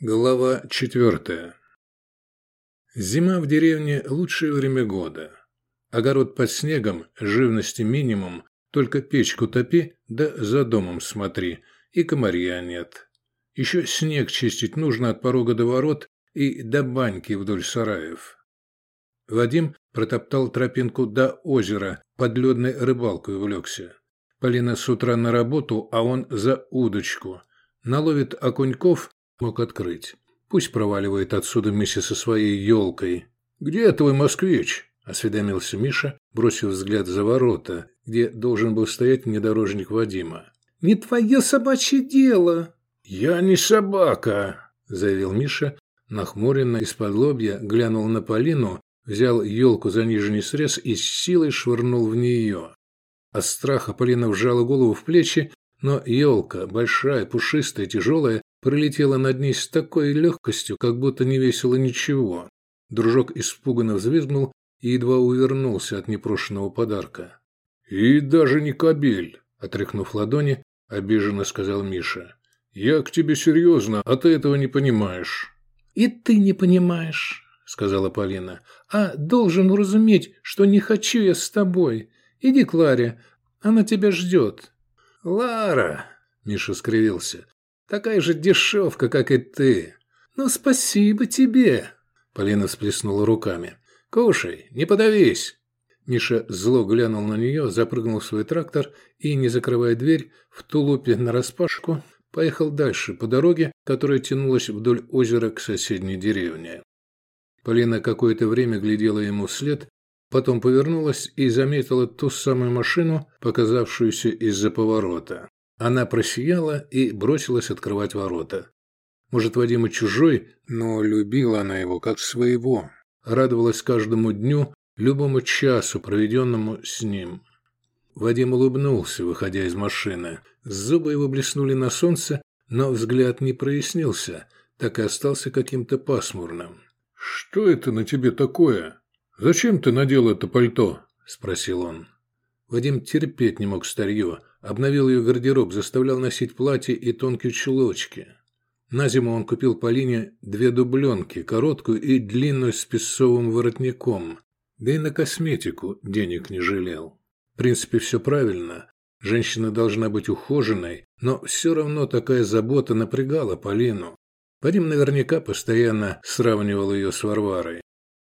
Глава четвертая. Зима в деревне – лучшее время года. Огород под снегом, живности минимум, только печку топи, да за домом смотри, и комарья нет. Еще снег чистить нужно от порога до ворот и до баньки вдоль сараев. Вадим протоптал тропинку до озера, под ледной рыбалкой увлекся. Полина с утра на работу, а он за удочку. Наловит окуньков, мог открыть. Пусть проваливает отсюда вместе со своей елкой. «Где твой москвич?» – осведомился Миша, бросив взгляд за ворота, где должен был стоять внедорожник Вадима. «Не твое собачье дело!» «Я не собака!» – заявил Миша, нахмуренно из-под лобья, глянул на Полину, взял елку за нижний срез и с силой швырнул в нее. От страха Полина вжала голову в плечи, но елка, большая, пушистая, тяжелая, пролетела над ней с такой легкостью, как будто не весило ничего. Дружок испуганно взвизгнул и едва увернулся от непрошенного подарка. «И даже не кобель!» – отряхнув ладони, обиженно сказал Миша. «Я к тебе серьезно, а ты этого не понимаешь». «И ты не понимаешь», – сказала Полина. «А должен уразуметь, что не хочу я с тобой. Иди к Ларе, она тебя ждет». «Лара!» – Миша скривился. Такая же дешевка, как и ты. Ну, спасибо тебе. Полина всплеснула руками. Кушай, не подавись. Миша зло глянул на нее, запрыгнул в свой трактор и, не закрывая дверь, в тулупе нараспашку, поехал дальше по дороге, которая тянулась вдоль озера к соседней деревне. Полина какое-то время глядела ему вслед, потом повернулась и заметила ту самую машину, показавшуюся из-за поворота. Она просияла и бросилась открывать ворота. Может, Вадим и чужой, но любила она его как своего. Радовалась каждому дню, любому часу, проведенному с ним. Вадим улыбнулся, выходя из машины. Зубы его блеснули на солнце, но взгляд не прояснился, так и остался каким-то пасмурным. «Что это на тебе такое? Зачем ты надел это пальто?» – спросил он. Вадим терпеть не мог старье, Обновил ее гардероб, заставлял носить платье и тонкие чулочки. На зиму он купил Полине две дубленки, короткую и длинную с песцовым воротником. Да и на косметику денег не жалел. В принципе, все правильно. Женщина должна быть ухоженной, но все равно такая забота напрягала Полину. Вадим наверняка постоянно сравнивал ее с Варварой.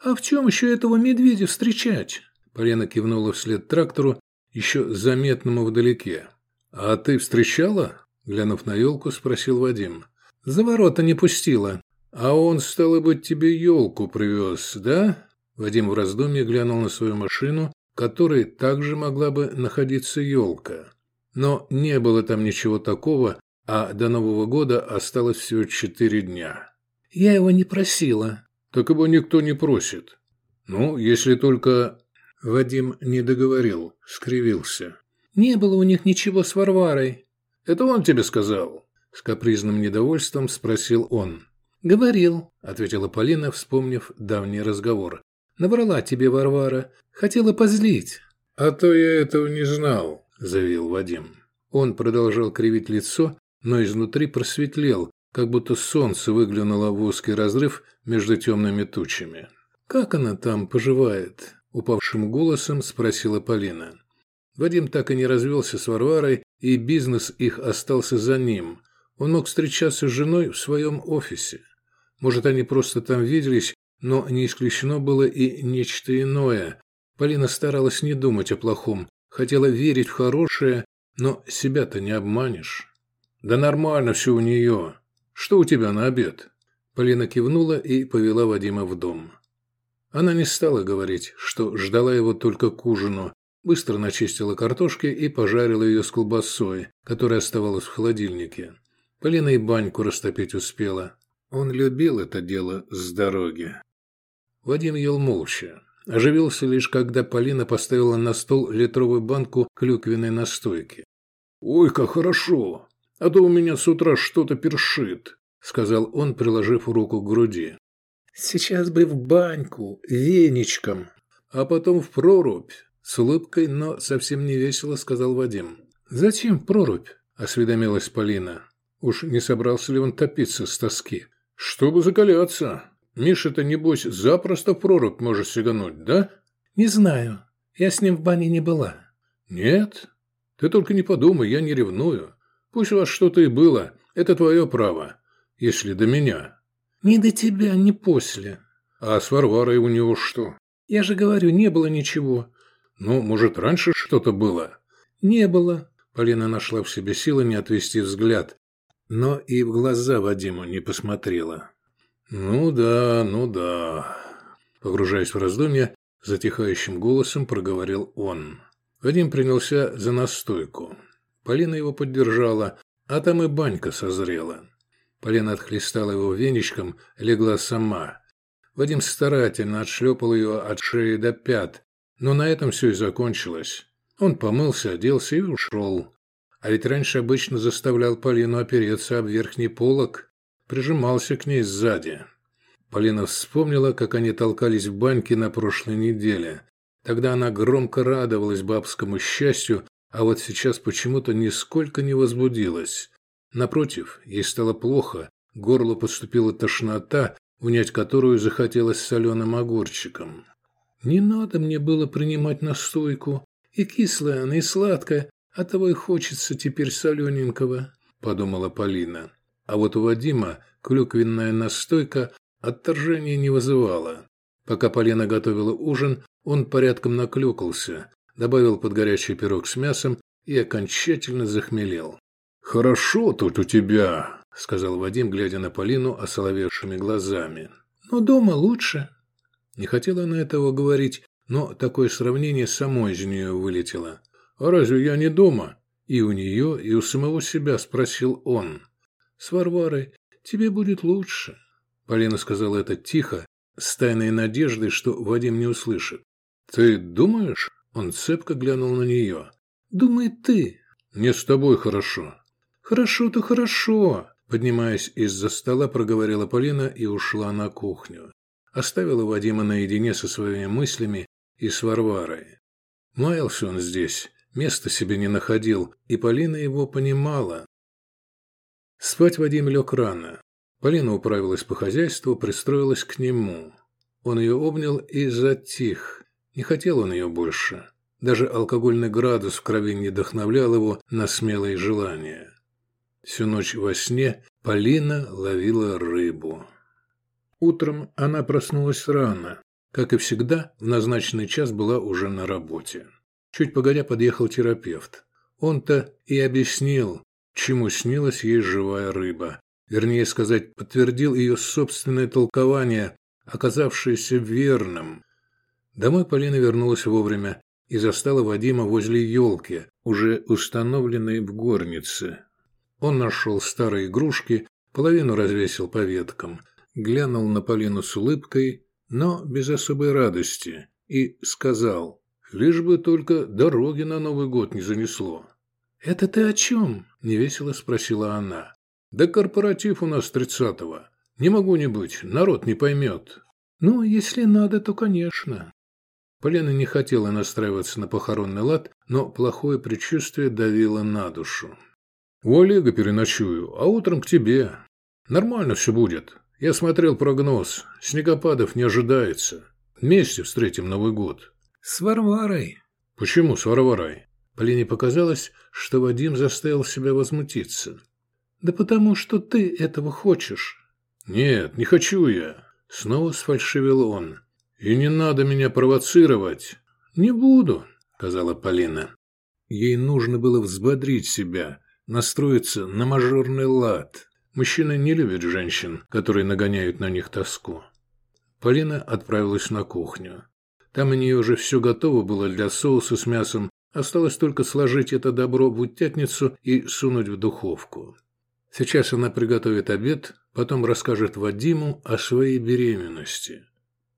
«А в чем еще этого медведя встречать?» Полина кивнула вслед трактору, еще заметному вдалеке. «А ты встречала?» – глянув на елку, спросил Вадим. «За ворота не пустила». «А он, стало быть, тебе елку привез, да?» Вадим в раздумье глянул на свою машину, которой также могла бы находиться елка. Но не было там ничего такого, а до Нового года осталось всего четыре дня. «Я его не просила». «Так его никто не просит. Ну, если только Вадим не договорил, скривился. «Не было у них ничего с Варварой». «Это он тебе сказал?» С капризным недовольством спросил он. «Говорил», – ответила Полина, вспомнив давний разговор. «Наврала тебе Варвара. Хотела позлить». «А то я этого не знал», – заявил Вадим. Он продолжал кривить лицо, но изнутри просветлел, как будто солнце выглянуло в узкий разрыв между темными тучами. «Как она там поживает?» Упавшим голосом спросила Полина. Вадим так и не развелся с Варварой, и бизнес их остался за ним. Он мог встречаться с женой в своем офисе. Может, они просто там виделись, но не исключено было и нечто иное. Полина старалась не думать о плохом, хотела верить в хорошее, но себя-то не обманешь. «Да нормально все у нее. Что у тебя на обед?» Полина кивнула и повела Вадима в дом. Она не стала говорить, что ждала его только к ужину, быстро начистила картошки и пожарила ее с колбасой, которая оставалась в холодильнике. Полина и баньку растопить успела. Он любил это дело с дороги. Вадим ел молча. Оживился лишь, когда Полина поставила на стол литровую банку клюквенной настойки. «Ой, как хорошо! А то у меня с утра что-то першит», — сказал он, приложив руку к груди. Сейчас бы в баньку, веничком, а потом в прорубь. С улыбкой, но совсем не весело, сказал Вадим. Зачем прорубь? Осведомилась Полина. Уж не собрался ли он топиться с тоски? Чтобы закаляться. Миша-то, небось, запросто в прорубь может сигануть, да? Не знаю. Я с ним в бане не была. Нет? Ты только не подумай, я не ревную. Пусть у вас что-то и было. Это твое право. Если до меня. Не до тебя, не после. А с Варварой у него что? Я же говорю, не было ничего. Ну, может, раньше что-то было? Не было. Полина нашла в себе силы не отвести взгляд, но и в глаза Вадиму не посмотрела. «Ну да, ну да», – погружаясь в раздумья, затихающим голосом проговорил он. Вадим принялся за настойку. Полина его поддержала, а там и банька созрела. Полина отхлестала его веничком, легла сама. Вадим старательно отшлепал ее от шеи до пят, но на этом все и закончилось. Он помылся, оделся и ушел. А ведь раньше обычно заставлял Полину опереться об верхний полок, прижимался к ней сзади. Полина вспомнила, как они толкались в баньке на прошлой неделе. Тогда она громко радовалась бабскому счастью, а вот сейчас почему-то нисколько не возбудилась. Напротив, ей стало плохо, горло подступила тошнота, унять которую захотелось соленым огурчиком. «Не надо мне было принимать настойку. И кислая она, и сладкая, а того и хочется теперь солененького», – подумала Полина. А вот у Вадима клюквенная настойка отторжения не вызывала. Пока Полина готовила ужин, он порядком наклюкался, добавил под горячий пирог с мясом и окончательно захмелел. «Хорошо тут у тебя», – сказал Вадим, глядя на Полину осоловевшими глазами. «Но дома лучше». Не хотела она этого говорить, но такое сравнение само из нее вылетело. «А разве я не дома?» И у нее, и у самого себя спросил он. «С Варварой тебе будет лучше». Полина сказала это тихо, с тайной надеждой, что Вадим не услышит. «Ты думаешь?» Он цепко глянул на нее. «Думай ты». «Мне с тобой хорошо». «Хорошо-то хорошо», Поднимаясь из-за стола, проговорила Полина и ушла на кухню. Оставила Вадима наедине со своими мыслями и с Варварой. Маялся он здесь, места себе не находил, и Полина его понимала. Спать Вадим лег рано. Полина управилась по хозяйству, пристроилась к нему. Он ее обнял и затих. Не хотел он ее больше. Даже алкогольный градус в крови не вдохновлял его на смелые желания. Всю ночь во сне Полина ловила рыбу. Утром она проснулась рано. Как и всегда, в назначенный час была уже на работе. Чуть погодя подъехал терапевт. Он-то и объяснил, чему снилась ей живая рыба. Вернее сказать, подтвердил ее собственное толкование, оказавшееся верным. Домой Полина вернулась вовремя и застала Вадима возле елки, уже установленной в горнице. Он нашел старые игрушки, половину развесил по веткам, глянул на Полину с улыбкой, но без особой радости, и сказал, лишь бы только дороги на Новый год не занесло. «Это ты о чем?» – невесело спросила она. «Да корпоратив у нас тридцатого. Не могу не быть, народ не поймет». «Ну, если надо, то конечно». Полина не хотела настраиваться на похоронный лад, но плохое предчувствие давило на душу. «У Олега переночую, а утром к тебе. Нормально все будет. Я смотрел прогноз. Снегопадов не ожидается. Вместе встретим Новый год». «С Варварой». «Почему с Варварой?» Полине показалось, что Вадим заставил себя возмутиться. «Да потому что ты этого хочешь». «Нет, не хочу я». Снова сфальшивил он. «И не надо меня провоцировать». «Не буду», — сказала Полина. Ей нужно было взбодрить себя, настроиться на мажорный лад. Мужчины не любят женщин, которые нагоняют на них тоску. Полина отправилась на кухню. Там у нее уже все готово было для соуса с мясом, осталось только сложить это добро в утятницу и сунуть в духовку. Сейчас она приготовит обед, потом расскажет Вадиму о своей беременности.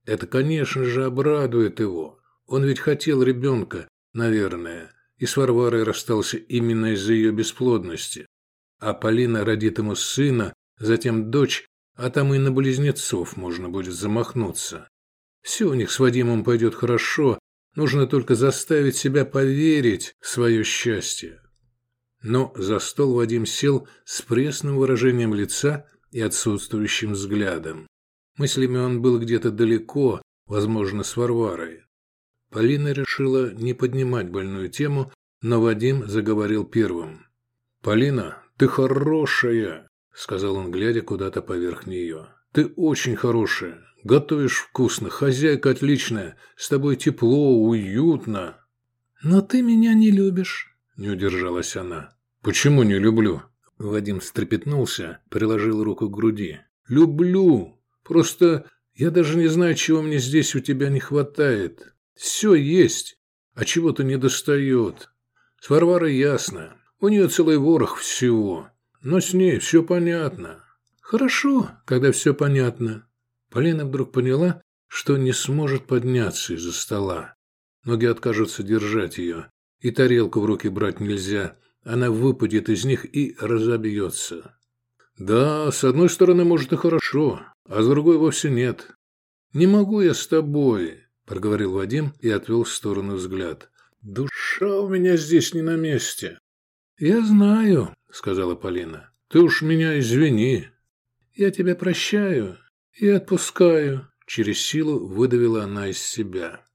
Это, конечно же, обрадует его. Он ведь хотел ребенка, наверное, и с Варварой расстался именно из-за ее бесплодности. А Полина родит ему сына, затем дочь, а там и на близнецов можно будет замахнуться. Все у них с Вадимом пойдет хорошо, нужно только заставить себя поверить в свое счастье. Но за стол Вадим сел с пресным выражением лица и отсутствующим взглядом. Мыслями он был где-то далеко, возможно, с Варварой. Полина решила не поднимать больную тему, но Вадим заговорил первым. «Полина, ты хорошая!» – сказал он, глядя куда-то поверх нее. «Ты очень хорошая. Готовишь вкусно, хозяйка отличная, с тобой тепло, уютно». «Но ты меня не любишь», – не удержалась она. «Почему не люблю?» Вадим встрепетнулся, приложил руку к груди. «Люблю. Просто я даже не знаю, чего мне здесь у тебя не хватает. Все есть, а чего-то не достает. С Варварой ясно. У нее целый ворох всего. Но с ней все понятно. Хорошо, когда все понятно. Полина вдруг поняла, что не сможет подняться из-за стола. Ноги откажутся держать ее, и тарелку в руки брать нельзя. Она выпадет из них и разобьется. Да, с одной стороны, может и хорошо, а с другой вовсе нет. «Не могу я с тобой», – проговорил Вадим и отвел в сторону взгляд. «Душа у меня здесь не на месте». «Я знаю», – сказала Полина. «Ты уж меня извини». «Я тебя прощаю и отпускаю», – через силу выдавила она из себя.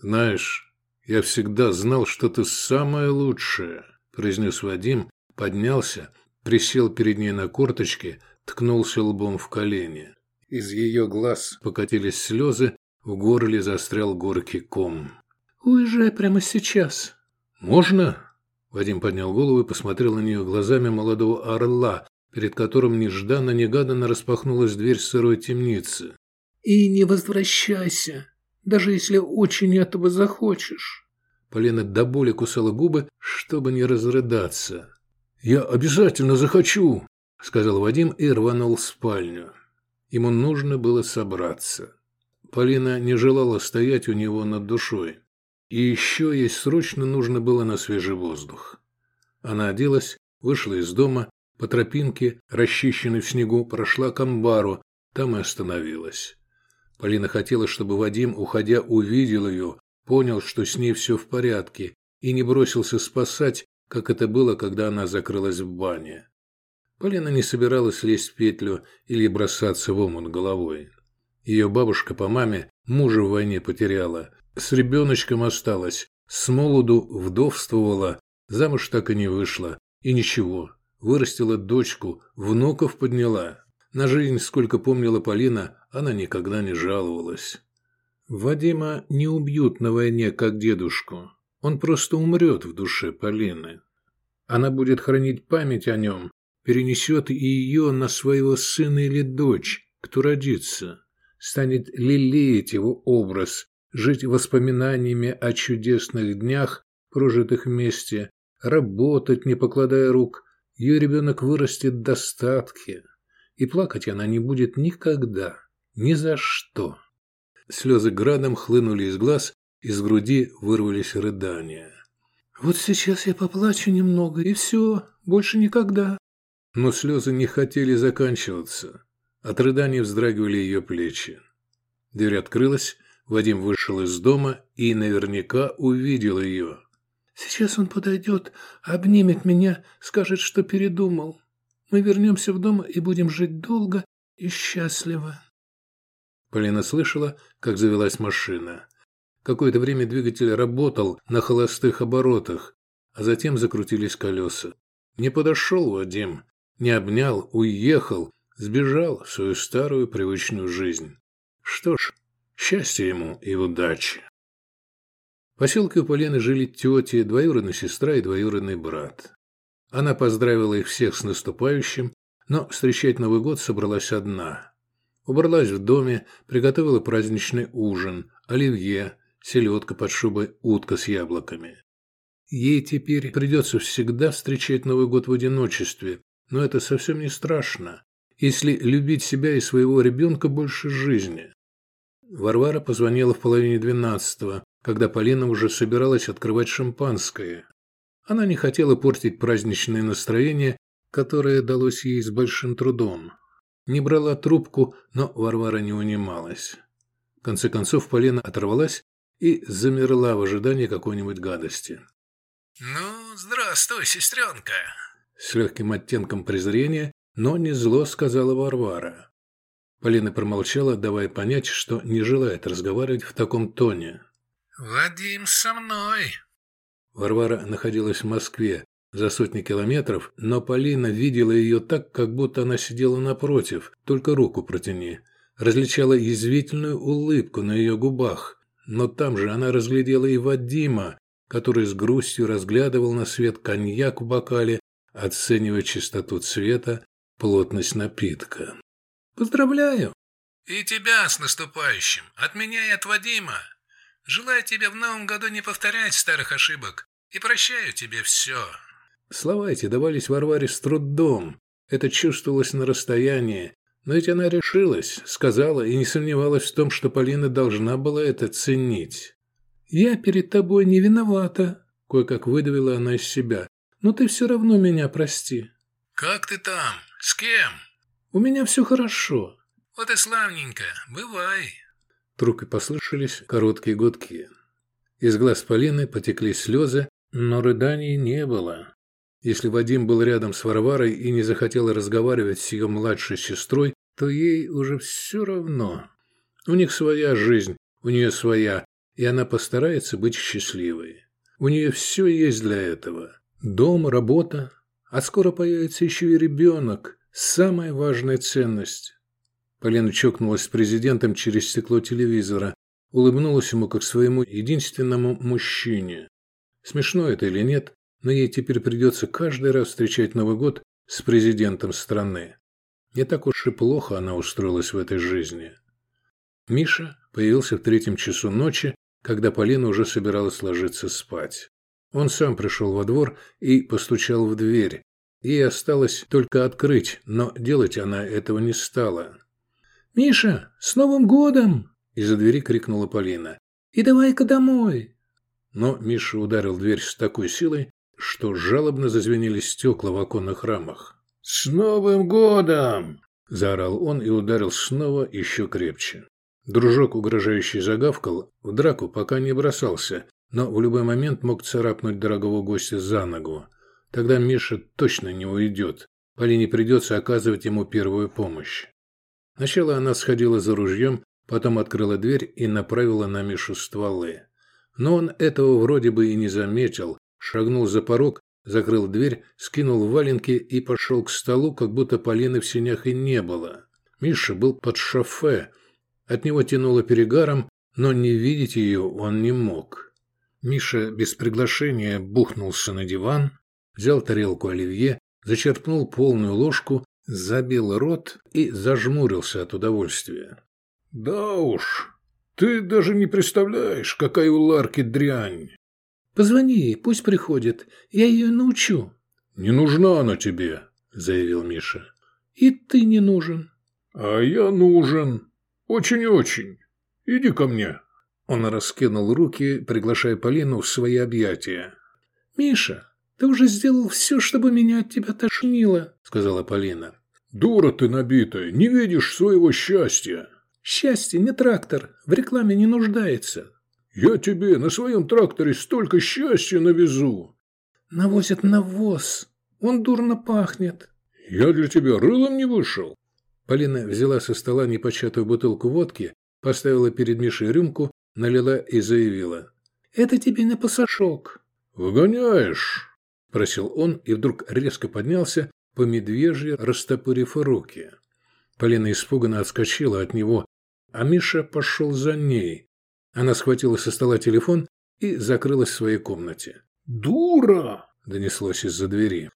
«Знаешь, я всегда знал, что ты самое лучшее», – произнес Вадим, поднялся, присел перед ней на корточки, ткнулся лбом в колени. Из ее глаз покатились слезы, в горле застрял горький ком. «Уезжай прямо сейчас». «Можно?» Вадим поднял голову и посмотрел на нее глазами молодого орла, перед которым нежданно-негаданно распахнулась дверь сырой темницы. «И не возвращайся, даже если очень этого захочешь». Полина до боли кусала губы, чтобы не разрыдаться. «Я обязательно захочу», — сказал Вадим и рванул в спальню. Ему нужно было собраться. Полина не желала стоять у него над душой. И еще ей срочно нужно было на свежий воздух. Она оделась, вышла из дома, по тропинке, расчищенной в снегу, прошла к амбару, там и остановилась. Полина хотела, чтобы Вадим, уходя, увидел ее, понял, что с ней все в порядке, и не бросился спасать, как это было, когда она закрылась в бане. Полина не собиралась лезть в петлю или бросаться в омут головой. Ее бабушка по маме мужа в войне потеряла, с ребеночком осталась, с молоду вдовствовала, замуж так и не вышла. И ничего, вырастила дочку, внуков подняла. На жизнь, сколько помнила Полина, она никогда не жаловалась. Вадима не убьют на войне, как дедушку. Он просто умрет в душе Полины. Она будет хранить память о нем, перенесет и ее на своего сына или дочь, кто родится, станет лелеять его образ, жить воспоминаниями о чудесных днях, прожитых вместе, работать, не покладая рук. Ее ребенок вырастет в достатке, и плакать она не будет никогда, ни за что. Слезы градом хлынули из глаз, из груди вырвались рыдания. «Вот сейчас я поплачу немного, и все, больше никогда», но слезы не хотели заканчиваться. От рыданий вздрагивали ее плечи. Дверь открылась, Вадим вышел из дома и наверняка увидел ее. «Сейчас он подойдет, обнимет меня, скажет, что передумал. Мы вернемся в дом и будем жить долго и счастливо». Полина слышала, как завелась машина. Какое-то время двигатель работал на холостых оборотах, а затем закрутились колеса. Не подошел Вадим, не обнял, уехал, сбежал в свою старую привычную жизнь. Что ж, счастья ему и удачи. В поселке у Полены жили тети, двоюродная сестра и двоюродный брат. Она поздравила их всех с наступающим, но встречать Новый год собралась одна. Убралась в доме, приготовила праздничный ужин, оливье, селедка под шубой, утка с яблоками. Ей теперь придется всегда встречать Новый год в одиночестве, но это совсем не страшно, если любить себя и своего ребенка больше жизни. Варвара позвонила в половине двенадцатого, когда Полина уже собиралась открывать шампанское. Она не хотела портить праздничное настроение, которое далось ей с большим трудом. Не брала трубку, но Варвара не унималась. В конце концов Полина оторвалась и замерла в ожидании какой-нибудь гадости. «Ну, здравствуй, сестренка!» С легким оттенком презрения но не зло сказала Варвара. Полина промолчала, давая понять, что не желает разговаривать в таком тоне. «Вадим со мной!» Варвара находилась в Москве за сотни километров, но Полина видела ее так, как будто она сидела напротив, только руку протяни. Различала язвительную улыбку на ее губах, но там же она разглядела и Вадима, который с грустью разглядывал на свет коньяк в бокале, оценивая чистоту цвета, плотность напитка. «Поздравляю!» «И тебя с наступающим! От меня и от Вадима! Желаю тебе в новом году не повторять старых ошибок и прощаю тебе все!» Слова эти давались Варваре с трудом. Это чувствовалось на расстоянии. Но ведь она решилась, сказала и не сомневалась в том, что Полина должна была это ценить. «Я перед тобой не виновата», – кое-как выдавила она из себя. «Но ты все равно меня прости». «Как ты там? С кем?» «У меня все хорошо». «Вот и славненько. Бывай». Трубки послышались короткие гудки. Из глаз Полины потекли слезы, но рыданий не было. Если Вадим был рядом с Варварой и не захотел разговаривать с ее младшей сестрой, то ей уже все равно. У них своя жизнь, у нее своя, и она постарается быть счастливой. У нее все есть для этого. Дом, работа, а скоро появится еще и ребенок, самая важная ценность. Полина чокнулась с президентом через стекло телевизора, улыбнулась ему как своему единственному мужчине. Смешно это или нет, но ей теперь придется каждый раз встречать Новый год с президентом страны. Не так уж и плохо она устроилась в этой жизни. Миша появился в третьем часу ночи, когда Полина уже собиралась ложиться спать. Он сам пришел во двор и постучал в дверь. Ей осталось только открыть, но делать она этого не стала. «Миша, с Новым годом!» – из-за двери крикнула Полина. «И давай-ка домой!» Но Миша ударил дверь с такой силой, что жалобно зазвенели стекла в оконных рамах. «С Новым годом!» – заорал он и ударил снова еще крепче. Дружок, угрожающий загавкал, в драку пока не бросался, но в любой момент мог царапнуть дорогого гостя за ногу. Тогда Миша точно не уйдет. Полине придется оказывать ему первую помощь. Сначала она сходила за ружьем, потом открыла дверь и направила на Мишу стволы. Но он этого вроде бы и не заметил, шагнул за порог, закрыл дверь, скинул валенки и пошел к столу, как будто Полины в синях и не было. Миша был под шофе. От него тянуло перегаром, но не видеть ее он не мог. Миша без приглашения бухнулся на диван, взял тарелку оливье, зачерпнул полную ложку, забил рот и зажмурился от удовольствия. «Да уж, ты даже не представляешь, какая у Ларки дрянь!» Позвони ей, пусть приходит. Я ее научу». «Не нужна она тебе», – заявил Миша. «И ты не нужен». «А я нужен. Очень-очень. Иди ко мне». Он раскинул руки, приглашая Полину в свои объятия. «Миша, ты уже сделал все, чтобы меня от тебя тошнило», – сказала Полина. «Дура ты набитая, не видишь своего счастья». «Счастье не трактор, в рекламе не нуждается. Я тебе на своем тракторе столько счастья навезу. Навозят навоз. Он дурно пахнет. Я для тебя рылом не вышел. Полина взяла со стола непочатую бутылку водки, поставила перед Мишей рюмку, налила и заявила. «Это тебе на пасашок». «Выгоняешь?» – просил он и вдруг резко поднялся, по медвежьи растопырив руки. Полина испуганно отскочила от него, а Миша пошел за ней, она схватила со стола телефон и закрылась в своей комнате. «Дура!» – донеслось из-за двери.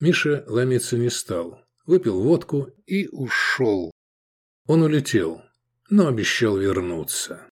Миша ломиться не стал, выпил водку и ушел. Он улетел, но обещал вернуться.